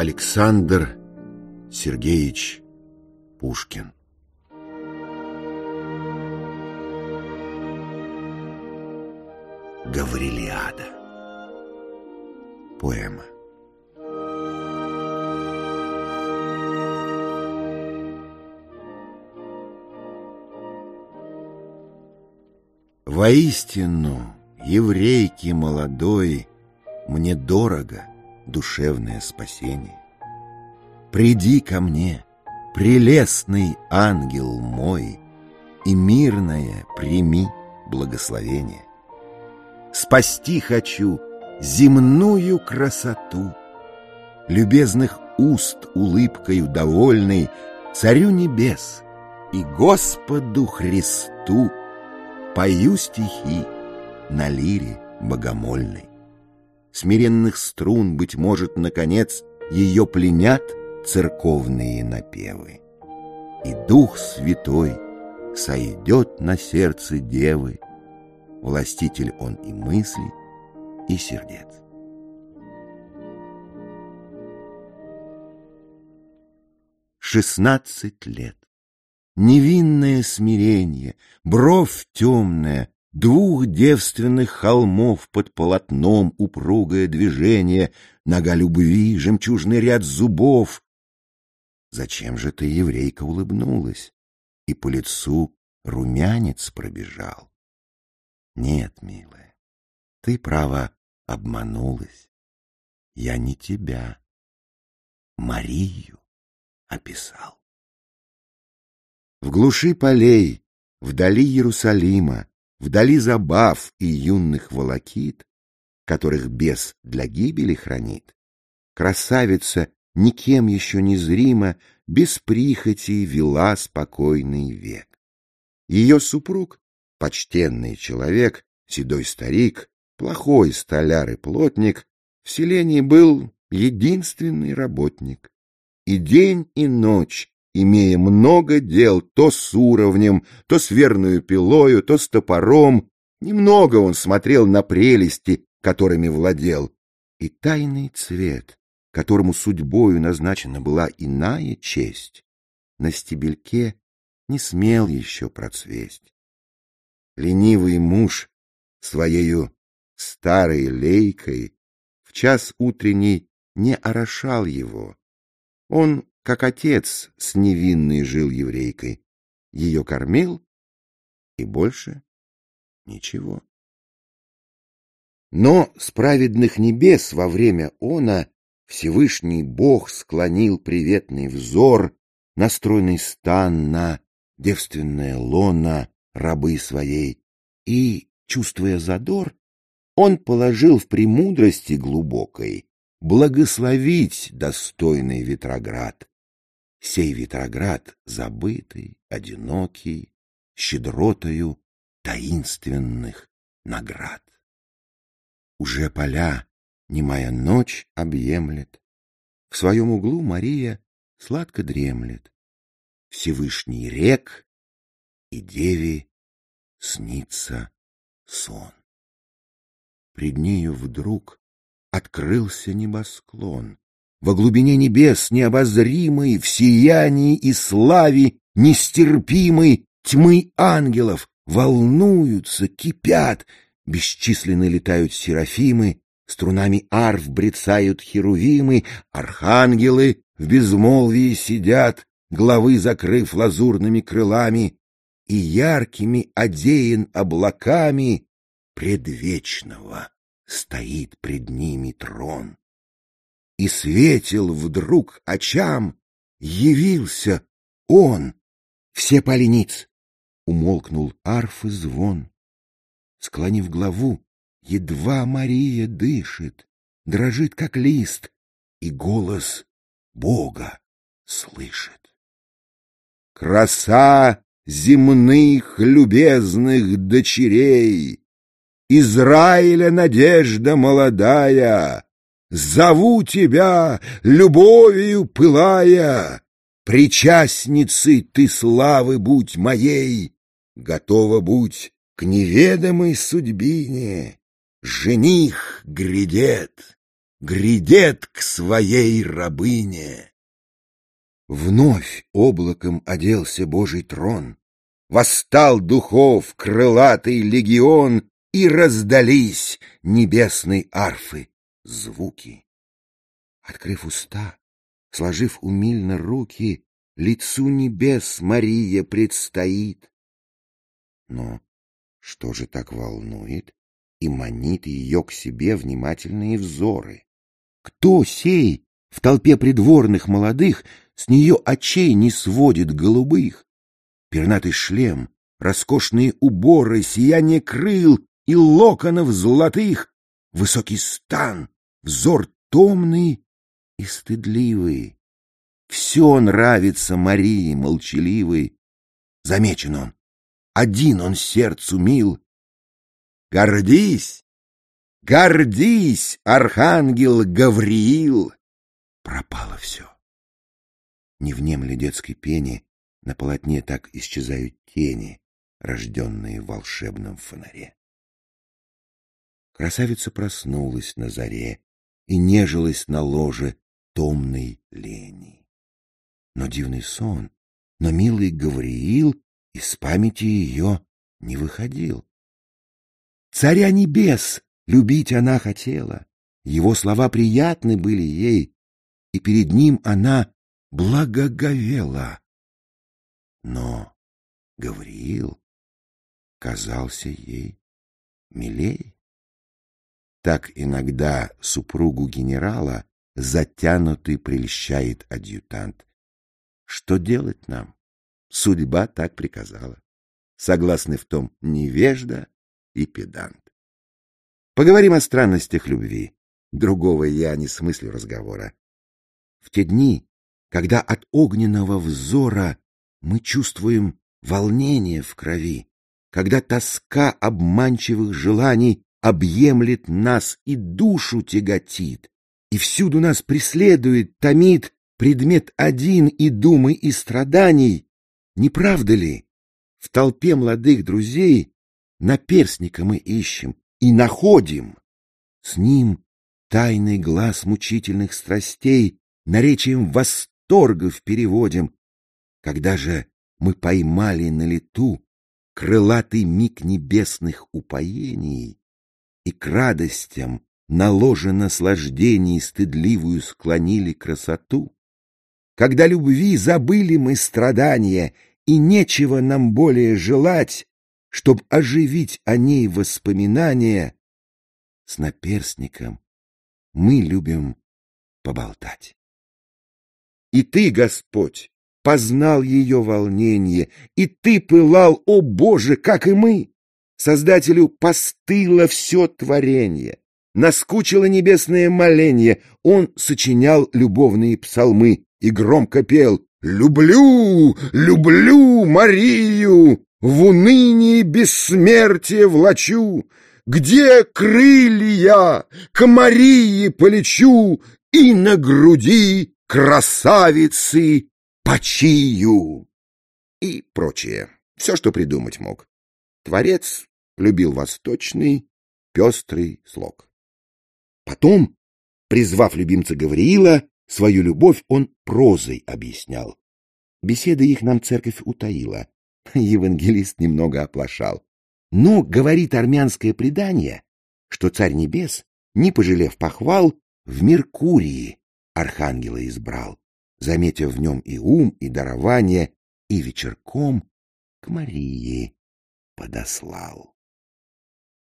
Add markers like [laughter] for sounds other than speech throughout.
Александр Сергеевич Пушкин. Гаврилиада. Поэма. Воистину, еврейки молодой, Мне дорого душевное спасение. Приди ко мне, прелестный ангел мой, И мирное прими благословение. Спасти хочу земную красоту, Любезных уст улыбкою довольной Царю небес и Господу Христу Пою стихи на лире богомольной. Смиренных струн, быть может, наконец, Ее пленят церковные напевы. И Дух Святой сойдет на сердце девы, Властитель он и мысли, и сердец. Шестнадцать лет. Невинное смирение, бровь темная, Двух девственных холмов под полотном упругое движение, Нога любви, жемчужный ряд зубов. Зачем же ты, еврейка, улыбнулась, И по лицу румянец пробежал? Нет, милая, ты, право, обманулась. Я не тебя, Марию описал. В глуши полей, вдали Иерусалима, вдали забав и юных волокит, которых бес для гибели хранит, красавица никем еще не зримо, без прихоти вела спокойный век. Ее супруг, почтенный человек, седой старик, плохой столяр и плотник, в селении был единственный работник. И день, и ночь имея много дел то с уровнем, то с верную пилою, то с топором. Немного он смотрел на прелести, которыми владел, и тайный цвет, которому судьбою назначена была иная честь, на стебельке не смел еще процвесть. Ленивый муж своею старой лейкой в час утренний не орошал его. Он как отец с невинной жил еврейкой. Ее кормил, и больше ничего. Но с праведных небес во время она Всевышний Бог склонил приветный взор на стройный стан, на девственное лона рабы своей, и, чувствуя задор, он положил в премудрости глубокой благословить достойный Ветроград, Сей Витроград забытый, одинокий, щедротою таинственных наград. Уже поля немая ночь объемлет, В своем углу Мария сладко дремлет. Всевышний рек и деви снится сон. Пред нею вдруг открылся небосклон, во глубине небес необозримой, в сиянии и славе нестерпимой тьмы ангелов волнуются, кипят, бесчисленно летают серафимы, струнами арф брецают херувимы, архангелы в безмолвии сидят, главы закрыв лазурными крылами, и яркими одеян облаками предвечного стоит пред ними трон и светил вдруг очам, явился он, все полениц. Умолкнул арфы звон. Склонив главу, едва Мария дышит, дрожит, как лист, и голос Бога слышит. Краса земных любезных дочерей, Израиля надежда молодая, Зову тебя, любовью пылая, Причастницей ты славы будь моей, Готова будь к неведомой судьбине. Жених грядет, грядет к своей рабыне. Вновь облаком оделся Божий трон, Восстал духов крылатый легион, И раздались небесной арфы звуки. Открыв уста, сложив умильно руки, Лицу небес Мария предстоит. Но что же так волнует и манит ее к себе внимательные взоры? Кто сей в толпе придворных молодых с нее очей не сводит голубых? Пернатый шлем, роскошные уборы, сияние крыл и локонов золотых, высокий стан, взор томный и стыдливый. Все нравится Марии молчаливой. Замечен он, один он сердцу мил. Гордись, гордись, архангел Гавриил! Пропало все. Не внемли детской пени, на полотне так исчезают тени, рожденные в волшебном фонаре. Красавица проснулась на заре и нежилась на ложе томной лени. Но дивный сон, но милый Гавриил из памяти ее не выходил. Царя небес любить она хотела, его слова приятны были ей, и перед ним она благоговела. Но Гавриил казался ей милей. Так иногда супругу генерала затянутый прельщает адъютант. Что делать нам? Судьба так приказала. Согласны в том невежда и педант. Поговорим о странностях любви. Другого я не смыслю разговора. В те дни, когда от огненного взора мы чувствуем волнение в крови, когда тоска обманчивых желаний объемлет нас и душу тяготит, и всюду нас преследует, томит предмет один и думы, и страданий, не правда ли? В толпе молодых друзей наперсника мы ищем и находим. С ним тайный глаз мучительных страстей наречием восторгов переводим. Когда же мы поймали на лету крылатый миг небесных упоений и к радостям наложа наслаждений стыдливую склонили красоту, когда любви забыли мы страдания, и нечего нам более желать, чтоб оживить о ней воспоминания, с наперстником мы любим поболтать. И ты, Господь, познал ее волнение, и ты пылал, о Боже, как и мы! Создателю постыло все творение, наскучило небесное моление, он сочинял любовные псалмы, и громко пел «Люблю, люблю Марию, в унынии бессмертие влачу, где крылья, к Марии полечу и на груди красавицы почию» и прочее. Все, что придумать мог. Творец любил восточный, пестрый слог. Потом, призвав любимца Гавриила, Свою любовь он прозой объяснял. Беседы их нам церковь утаила. [laughs] Евангелист немного оплошал. Но, говорит армянское предание, что царь небес, не пожалев похвал, в Меркурии архангела избрал, заметив в нем и ум, и дарование, и вечерком к Марии подослал.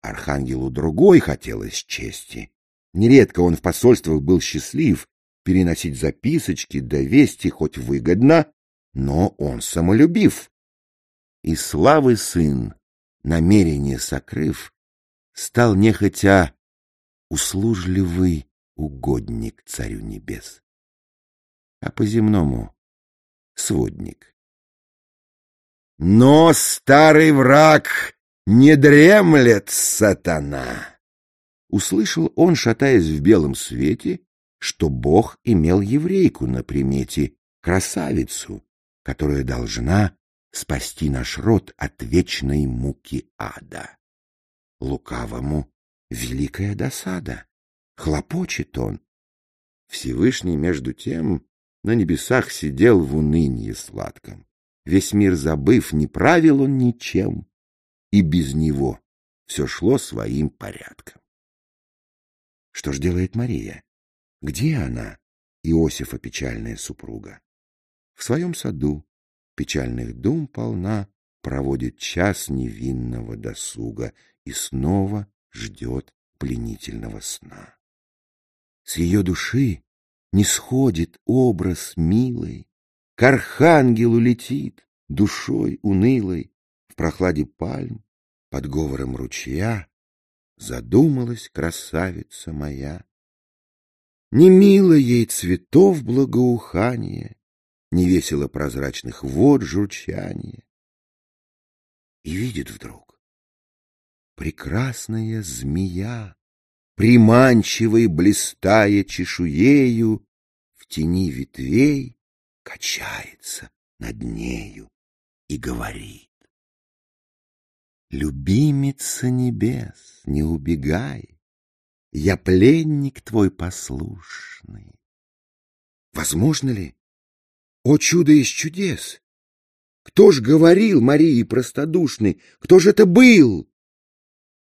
Архангелу другой хотелось чести. Нередко он в посольствах был счастлив, переносить записочки да вести хоть выгодно, но он самолюбив. И славы сын, намерение сокрыв, стал нехотя услужливый угодник царю небес, а по-земному — сводник. Но старый враг не дремлет, сатана! Услышал он, шатаясь в белом свете, что Бог имел еврейку на примете, красавицу, которая должна спасти наш род от вечной муки ада. Лукавому великая досада. хлопочет он. Всевышний, между тем, на небесах сидел в унынье сладком. Весь мир забыв, не правил он ничем, и без него все шло своим порядком. Что ж делает Мария? Где она, Иосифа печальная супруга? В своем саду, печальных дум полна, проводит час невинного досуга и снова ждет пленительного сна. С ее души не сходит образ милый, К архангелу летит душой унылой, прохладе пальм, под говором ручья Задумалась красавица моя. Не мило ей цветов благоухание, Не весело прозрачных вод журчание. И видит вдруг прекрасная змея приманчивой блистая чешуею, в тени ветвей качается над нею и говорит. Любимица небес, не убегай, я пленник твой послушный. Возможно ли? О чудо из чудес! Кто ж говорил Марии простодушной? Кто же это был?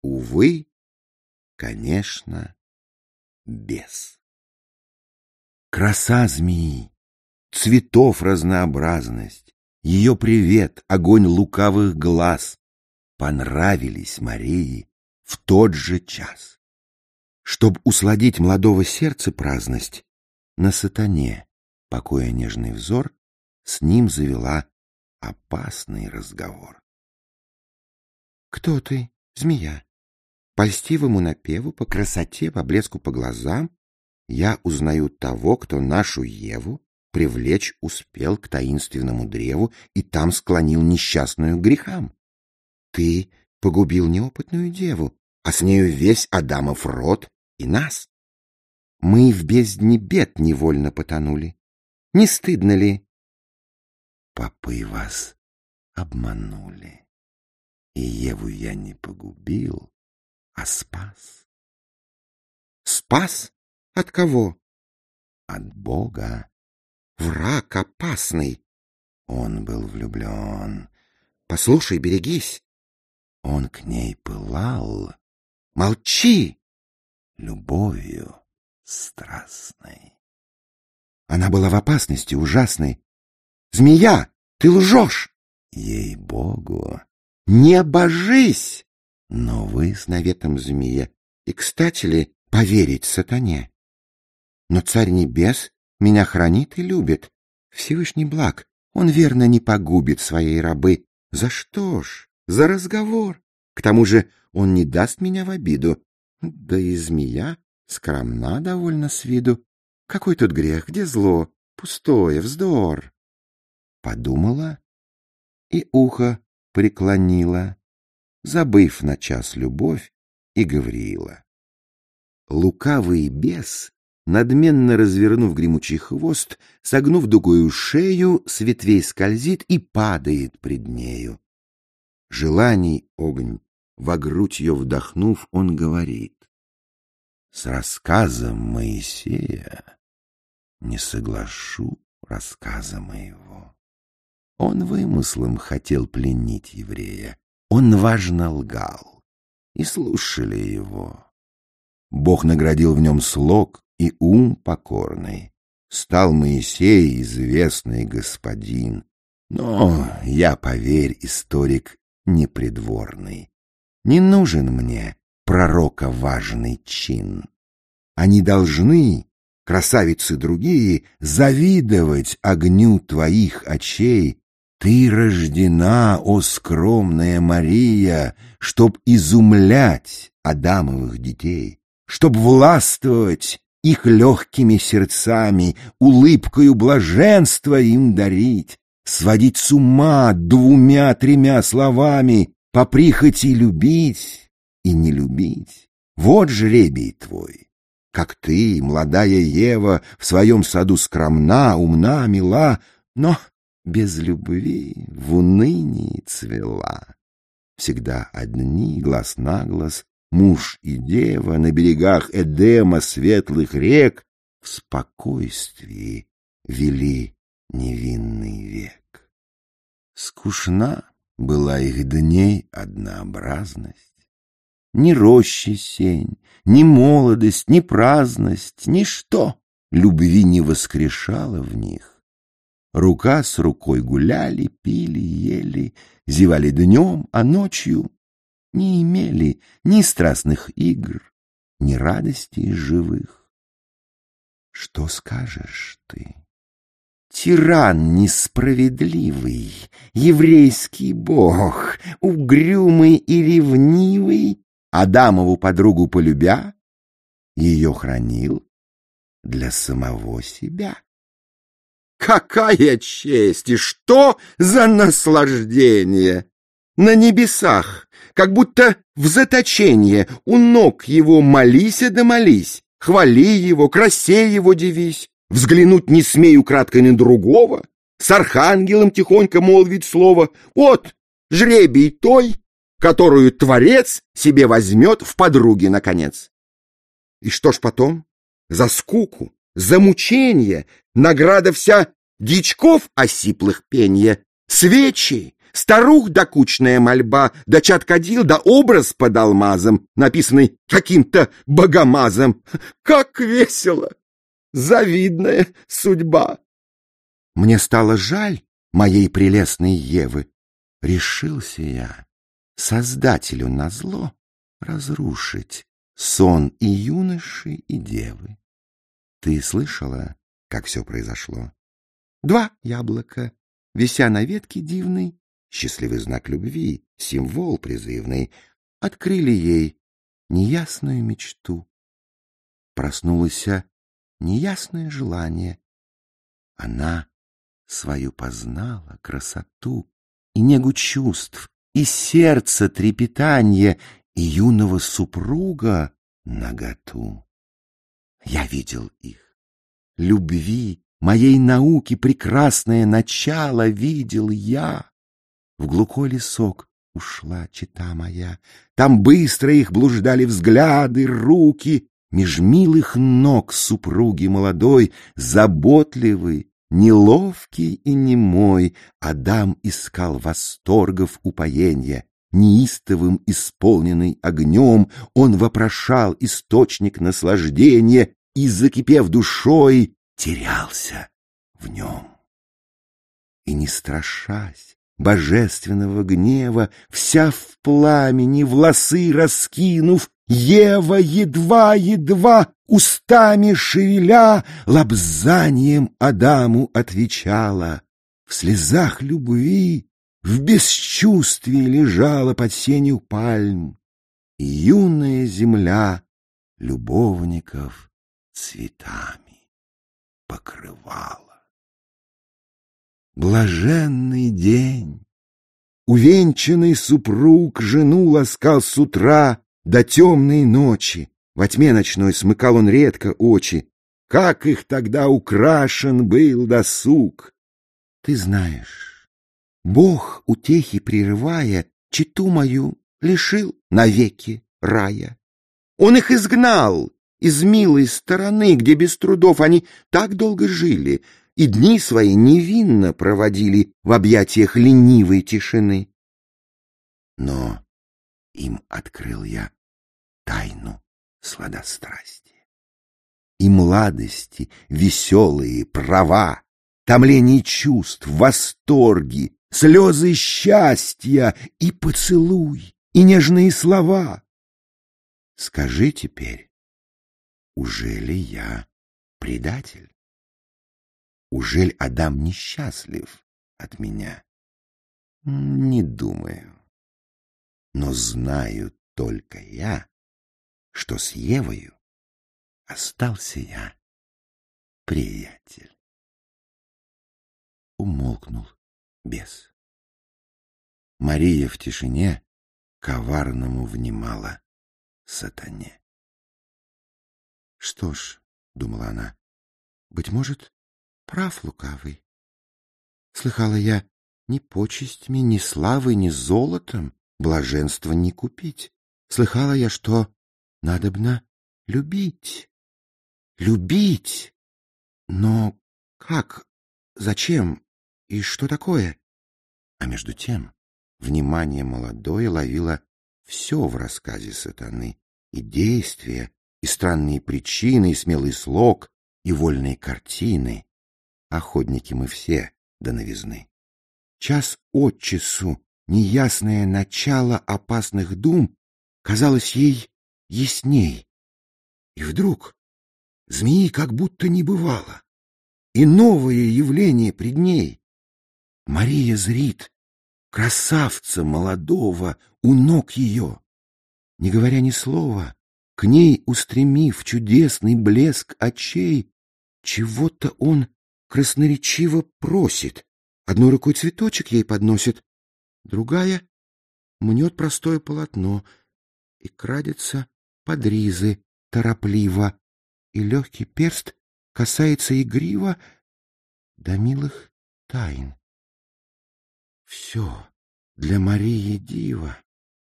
Увы, Конечно, бес. Краса змеи, цветов разнообразность, ее привет, огонь лукавых глаз понравились Марии в тот же час. Чтоб усладить молодого сердца праздность, на сатане, покоя нежный взор, с ним завела опасный разговор. — Кто ты, змея? По льстивому напеву, по красоте, по блеску по глазам я узнаю того, кто нашу Еву привлечь успел к таинственному древу и там склонил несчастную грехам. Ты погубил неопытную деву, а с нею весь Адамов род и нас. Мы в бездне бед невольно потонули. Не стыдно ли? Попы вас обманули, и Еву я не погубил, а спас. Спас? От кого? От Бога. Враг опасный. Он был влюблен. Послушай, берегись. Он к ней пылал. Молчи! Любовью страстной. Она была в опасности ужасной. Змея, ты лжешь! Ей-богу, не божись! Но вы с наветом змея, и кстати ли поверить сатане? Но царь небес меня хранит и любит. Всевышний благ, он верно не погубит своей рабы. За что ж? За разговор. К тому же он не даст меня в обиду. Да и змея скромна довольно с виду. Какой тут грех, где зло? Пустое, вздор. Подумала и ухо преклонила забыв на час любовь, и Гавриила. Лукавый бес, надменно развернув гремучий хвост, согнув дугою шею, с ветвей скользит и падает пред нею. Желаний огонь, во грудь ее вдохнув, он говорит. С рассказом Моисея не соглашу рассказа моего. Он вымыслом хотел пленить еврея, он важно лгал, и слушали его. Бог наградил в нем слог и ум покорный. Стал Моисей известный господин. Но я, поверь, историк непридворный. Не нужен мне пророка важный чин. Они должны, красавицы другие, завидовать огню твоих очей ты рождена, о скромная Мария, чтоб изумлять Адамовых детей, чтоб властвовать их легкими сердцами, улыбкою блаженства им дарить, сводить с ума двумя-тремя словами, по прихоти любить и не любить. Вот жребий твой. Как ты, молодая Ева, в своем саду скромна, умна, мила, но без любви в унынии цвела. Всегда одни, глаз на глаз, муж и дева на берегах Эдема светлых рек в спокойствии вели невинный век. Скучна была их дней однообразность. Ни рощи сень, ни молодость, ни праздность, ничто любви не воскрешало в них. Рука с рукой гуляли, пили, ели, зевали днем, а ночью не имели ни страстных игр, ни радостей живых. Что скажешь ты? Тиран несправедливый, еврейский бог, угрюмый и ревнивый, Адамову подругу полюбя, ее хранил для самого себя. Какая честь и что за наслаждение! На небесах, как будто в заточение, у ног его молись да молись, хвали его, красе его дивись, взглянуть не смею краткой на другого, с архангелом тихонько молвить слово «Вот, жребий той, которую Творец себе возьмет в подруги, наконец». И что ж потом? За скуку, за мучение, награда вся дичков осиплых пенья, свечи, старух докучная мольба, да чат кадил, да образ под алмазом, написанный каким-то богомазом. Как весело! Завидная судьба! Мне стало жаль моей прелестной Евы. Решился я Создателю назло разрушить сон и юноши, и девы. Ты слышала, как все произошло? Два яблока, вися на ветке дивной, счастливый знак любви, символ призывный, открыли ей неясную мечту. Проснулось неясное желание. Она свою познала красоту и негу чувств, и сердце трепетание, и юного супруга наготу. Я видел их. Любви, моей науки прекрасное начало видел я. В глухой лесок ушла чита моя, Там быстро их блуждали взгляды, руки, Меж милых ног супруги молодой, Заботливый, неловкий и немой, Адам искал восторгов упоения, Неистовым исполненный огнем, Он вопрошал источник наслаждения И, закипев душой, терялся в нем. И не страшась, божественного гнева, вся в пламени, волосы раскинув, Ева едва-едва устами шевеля, лобзанием Адаму отвечала. В слезах любви, в бесчувствии лежала под сенью пальм, юная земля любовников цветами покрывала. Блаженный день! Увенчанный супруг жену ласкал с утра до темной ночи. Во тьме ночной смыкал он редко очи. Как их тогда украшен был досуг! Ты знаешь, Бог, утехи прерывая, читу мою лишил навеки рая. Он их изгнал из милой стороны, где без трудов они так долго жили, и дни свои невинно проводили в объятиях ленивой тишины. Но им открыл я тайну сладострастия. И младости веселые права, томление чувств, восторги, слезы счастья и поцелуй, и нежные слова. Скажи теперь, уже ли я предатель? Ужель Адам несчастлив от меня? Не думаю. Но знаю только я, что с Евою остался я приятель. Умолкнул бес. Мария в тишине коварному внимала сатане. Что ж, думала она, быть может, Прав лукавый. Слыхала я, ни почестями, ни славой, ни золотом блаженство не купить. Слыхала я, что надобно любить. Любить. Но как? Зачем? И что такое? А между тем внимание молодое ловило все в рассказе сатаны, и действия, и странные причины, и смелый слог, и вольные картины. Охотники мы все до новизны. Час от часу неясное начало опасных дум казалось ей ясней. И вдруг змеи как будто не бывало, и новое явление пред ней. Мария зрит красавца молодого у ног ее. Не говоря ни слова, к ней устремив чудесный блеск очей, чего-то он красноречиво просит. Одной рукой цветочек ей подносит, другая мнет простое полотно и крадется под ризы торопливо, и легкий перст касается игриво до милых тайн. Все для Марии диво,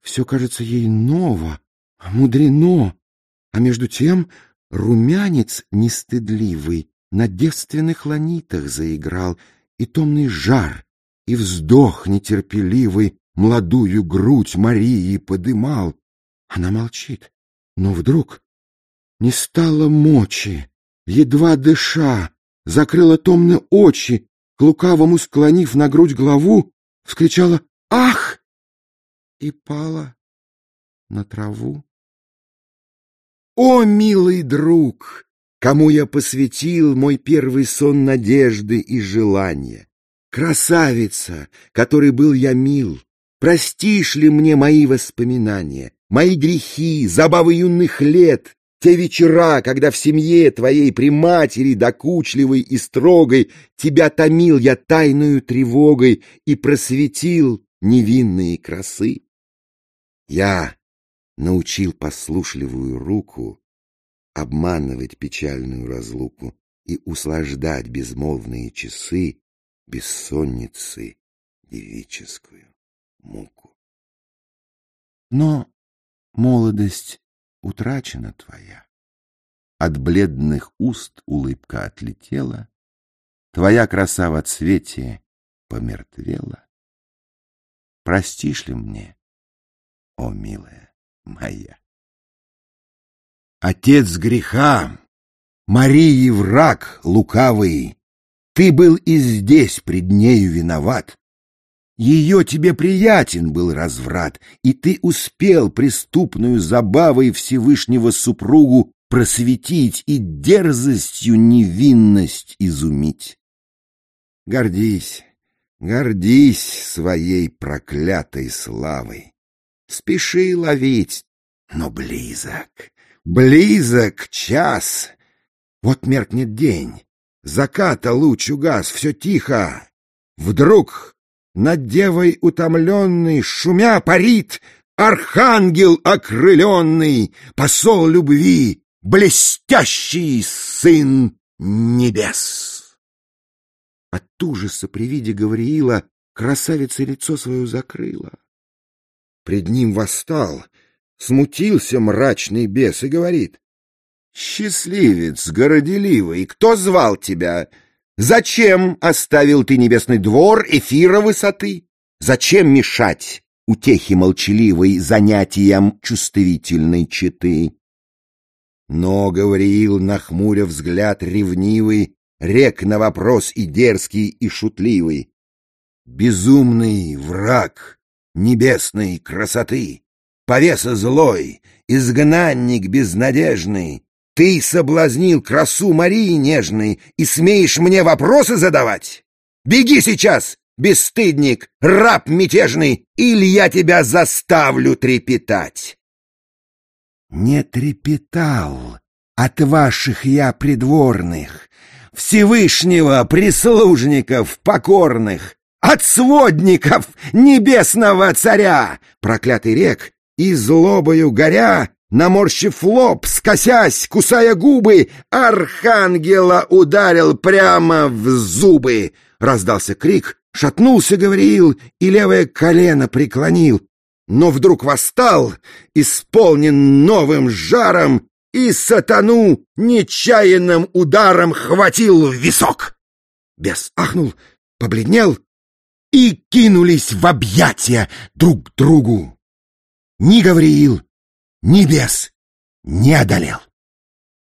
все кажется ей ново, мудрено, а между тем румянец нестыдливый на девственных ланитах заиграл, и томный жар, и вздох нетерпеливый молодую грудь Марии подымал. Она молчит, но вдруг не стало мочи, едва дыша, закрыла томно очи, к лукавому склонив на грудь главу, вскричала «Ах!» и пала на траву. О, милый друг, кому я посвятил мой первый сон надежды и желания! Красавица, которой был я мил, простишь ли мне мои воспоминания, мои грехи, забавы юных лет, те вечера, когда в семье твоей при матери, докучливой и строгой, тебя томил я тайную тревогой и просветил невинные красы. Я научил послушливую руку обманывать печальную разлуку и услаждать безмолвные часы бессонницы девическую муку. Но молодость утрачена твоя. От бледных уст улыбка отлетела, Твоя краса в цвете помертвела. Простишь ли мне, о милая моя? Отец греха, Марии враг лукавый, Ты был и здесь пред нею виноват. Ее тебе приятен был разврат, и ты успел преступную забавой Всевышнего супругу просветить и дерзостью невинность изумить. Гордись, гордись своей проклятой славой. Спеши ловить, но близок, близок час. Вот меркнет день, заката луч угас, все тихо. Вдруг над девой утомленный, шумя парит, Архангел окрыленный, посол любви, Блестящий сын небес. От ужаса при виде Гавриила красавица лицо свое закрыла. Пред ним восстал, смутился мрачный бес и говорит, «Счастливец, горделивый, кто звал тебя?» Зачем оставил ты небесный двор эфира высоты? Зачем мешать утехи молчаливой занятиям чувствительной читы? Но Гавриил, нахмуря взгляд ревнивый, рек на вопрос и дерзкий, и шутливый. Безумный враг небесной красоты, повеса злой, изгнанник безнадежный, ты соблазнил красу Марии нежной и смеешь мне вопросы задавать? Беги сейчас, бесстыдник, раб мятежный, или я тебя заставлю трепетать. Не трепетал от ваших я придворных, Всевышнего прислужников покорных, От сводников небесного царя, Проклятый рек, и злобою горя, Наморщив лоб, скосясь, кусая губы, архангела ударил прямо в зубы. Раздался крик, шатнулся Гавриил и левое колено преклонил. но вдруг восстал, исполнен новым жаром, и сатану нечаянным ударом хватил в висок. Бес ахнул, побледнел, и кинулись в объятия друг к другу. Ни Гавриил, ни бес не одолел.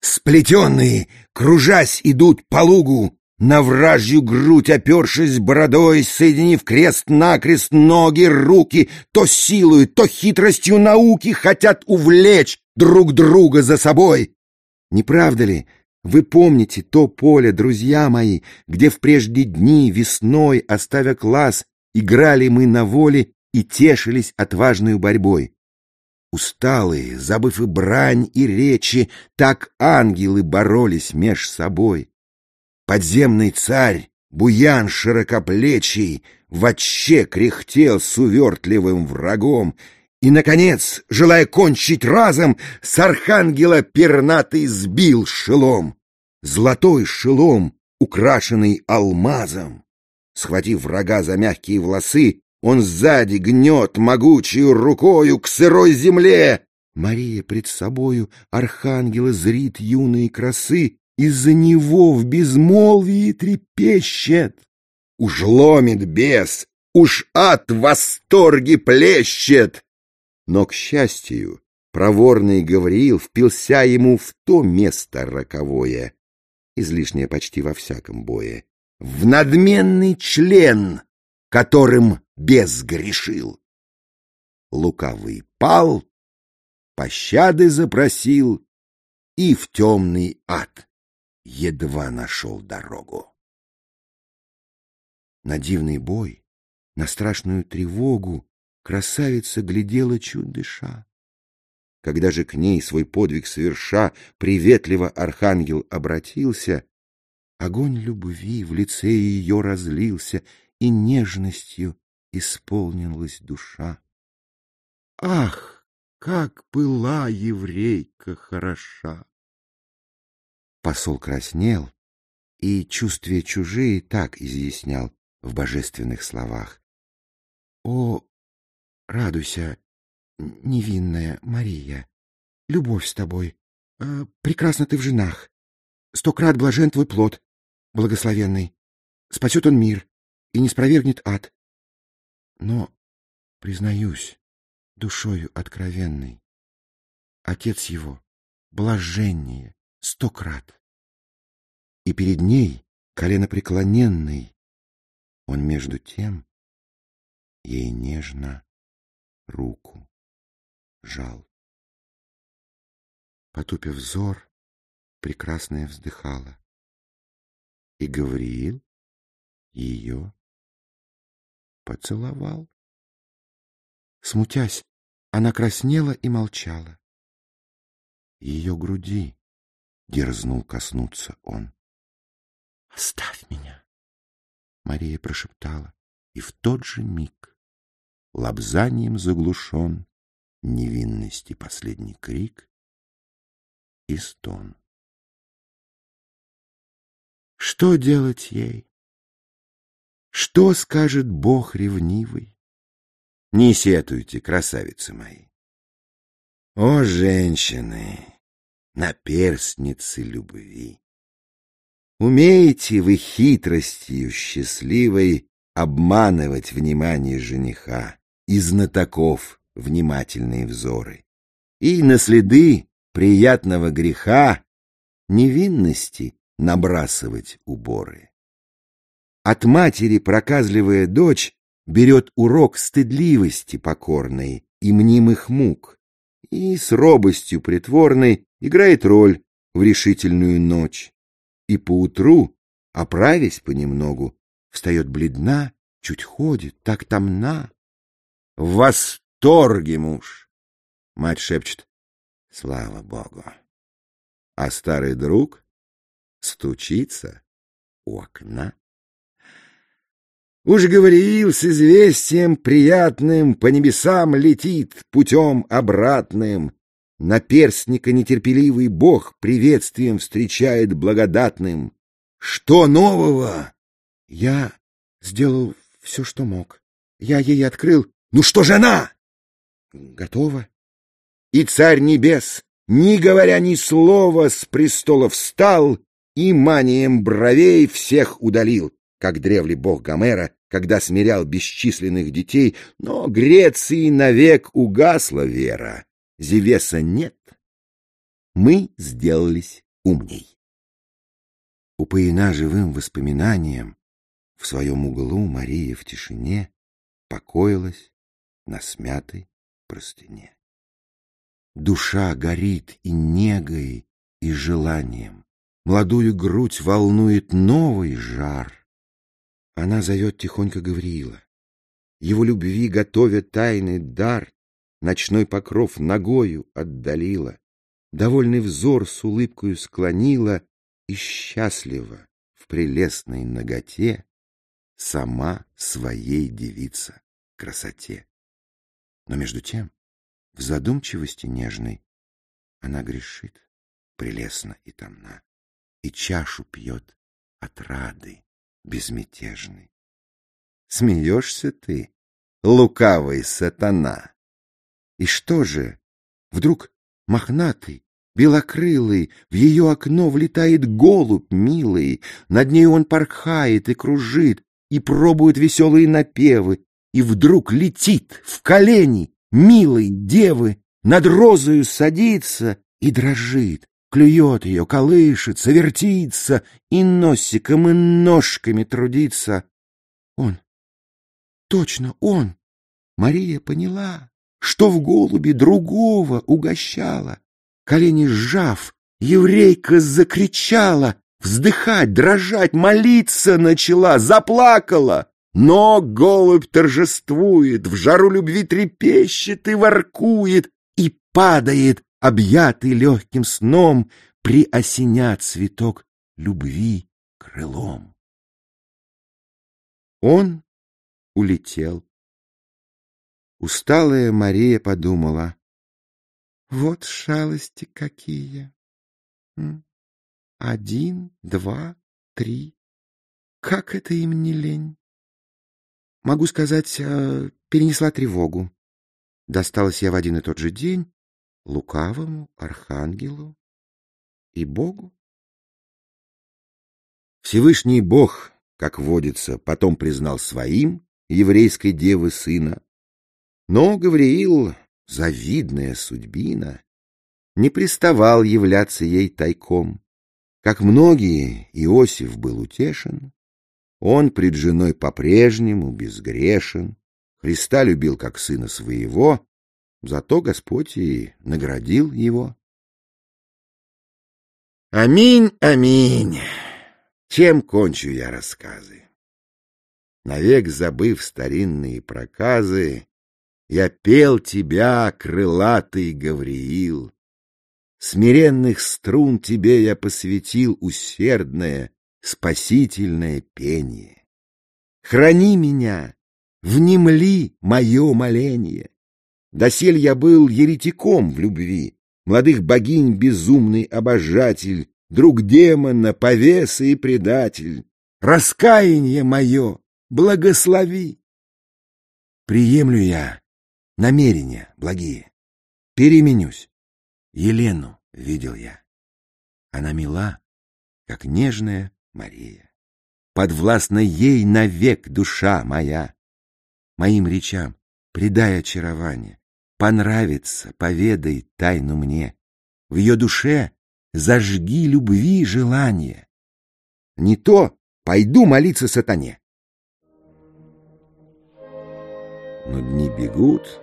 Сплетенные, кружась, идут по лугу, на вражью грудь опершись бородой, соединив крест-накрест ноги, руки, то силою, то хитростью науки хотят увлечь друг друга за собой. Не правда ли, вы помните то поле, друзья мои, где в прежде дни весной, оставя класс, играли мы на воле и тешились отважной борьбой? Усталые, забыв и брань, и речи, так ангелы боролись меж собой. Подземный царь, буян широкоплечий, вообще кряхтел с увертливым врагом, и, наконец, желая кончить разом, с архангела пернатый сбил шелом. Золотой шелом, украшенный алмазом. Схватив врага за мягкие волосы, он сзади гнет могучую рукою к сырой земле. Мария пред собою архангела зрит юные красы, Из-за него в безмолвии трепещет. Уж ломит бес, уж от восторги плещет. Но, к счастью, проворный Гавриил впился ему в то место роковое, излишнее почти во всяком бое, в надменный член, которым безгрешил. Лукавый пал, пощады запросил и в темный ад едва нашел дорогу. На дивный бой, на страшную тревогу красавица глядела чуть дыша. Когда же к ней свой подвиг соверша приветливо архангел обратился, огонь любви в лице ее разлился, и нежностью исполнилась душа. Ах, как была еврейка хороша! Посол краснел и чувствия чужие так изъяснял в божественных словах. О, радуйся, невинная Мария, любовь с тобой, э, прекрасна ты в женах, сто крат блажен твой плод, благословенный, спасет он мир и не спровергнет ад. Но, признаюсь, душою откровенной, отец его блаженнее сто крат. И перед ней, колено преклоненный, он между тем ей нежно руку жал. Потупив взор, прекрасная вздыхала. И Гавриил ее поцеловал. Смутясь, она краснела и молчала. Ее груди дерзнул коснуться он. «Оставь меня!» Мария прошептала, и в тот же миг лобзанием заглушен невинности последний крик и стон. Что делать ей? Что скажет Бог ревнивый? Не сетуйте, красавицы мои. О, женщины, наперстницы любви! Умеете вы хитростью счастливой обманывать внимание жениха и знатоков внимательные взоры, и на следы приятного греха невинности набрасывать уборы. От матери проказливая дочь берет урок стыдливости покорной и мнимых мук, и с робостью притворной играет роль в решительную ночь. И поутру, оправясь понемногу, встает бледна, чуть ходит, так томна. В восторге муж! Мать шепчет, слава богу. А старый друг стучится у окна. Уж говорил с известием приятным, По небесам летит путем обратным. Наперстника нетерпеливый бог Приветствием встречает благодатным. Что нового? Я сделал все, что мог. Я ей открыл. Ну что же она? готово. И царь небес, не говоря ни слова, с престола встал и манием бровей всех удалил, как древле бог Гомера, когда смирял бесчисленных детей, но Греции навек угасла вера, Зевеса нет. Мы сделались умней. Упоена живым воспоминанием, в своем углу Мария в тишине покоилась на смятой простыне. Душа горит и негой, и желанием. Молодую грудь волнует новый жар. Она зовет тихонько Гавриила. Его любви готовя тайный дар, Ночной покров ногою отдалила, Довольный взор с улыбкою склонила И счастливо в прелестной ноготе Сама своей девица красоте. Но между тем, в задумчивости нежной, Она грешит, прелестно и томна и чашу пьет от рады безмятежной. Смеешься ты, лукавый сатана. И что же, вдруг мохнатый, белокрылый, в ее окно влетает голубь милый, над ней он порхает и кружит, и пробует веселые напевы, и вдруг летит в колени милой девы, над розою садится и дрожит, клюет ее, колышется, вертится и носиком и ножками трудится. Он, точно он. Мария поняла, что в голубе другого угощала. Колени сжав, еврейка закричала, вздыхать, дрожать, молиться начала, заплакала. Но голубь торжествует, в жару любви трепещет и воркует, и падает объятый легким сном, приосеня цветок любви крылом. Он улетел. Усталая Мария подумала, вот шалости какие. Один, два, три. Как это им не лень? Могу сказать, э, перенесла тревогу. Досталась я в один и тот же день лукавому архангелу и Богу? Всевышний Бог, как водится, потом признал своим еврейской девы сына. Но Гавриил, завидная судьбина, не приставал являться ей тайком. Как многие, Иосиф был утешен, он пред женой по-прежнему безгрешен, Христа любил как сына своего, Зато Господь и наградил его. Аминь, аминь. Чем кончу я рассказы? Навек забыв старинные проказы, Я пел тебя, крылатый Гавриил. Смиренных струн тебе я посвятил усердное, спасительное пение. Храни меня, внемли мое моление. Досель я был еретиком в любви, Молодых богинь безумный обожатель, Друг демона, повеса и предатель. Раскаяние мое благослови. Приемлю я намерения благие. Переменюсь. Елену видел я. Она мила, как нежная Мария. Подвластна ей навек душа моя. Моим речам придай очарование. Понравится, поведай тайну мне. В ее душе зажги любви желание. Не то пойду молиться сатане. Но дни бегут,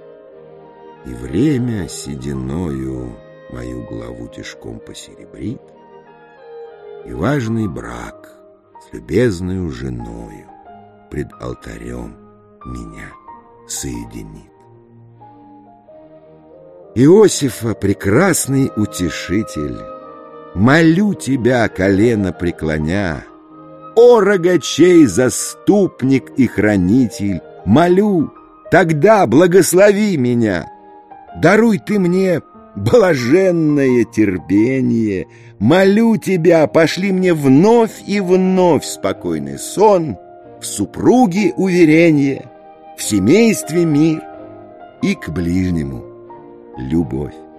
и время сединою мою главу тишком посеребрит, и важный брак с любезную женою пред алтарем меня соединит. Иосифа, прекрасный утешитель, Молю тебя, колено преклоня, О, рогачей, заступник и хранитель, Молю, тогда благослови меня. Даруй ты мне блаженное терпение, Молю тебя, пошли мне вновь и вновь спокойный сон, В супруге уверение, в семействе мир, и к ближнему любовь.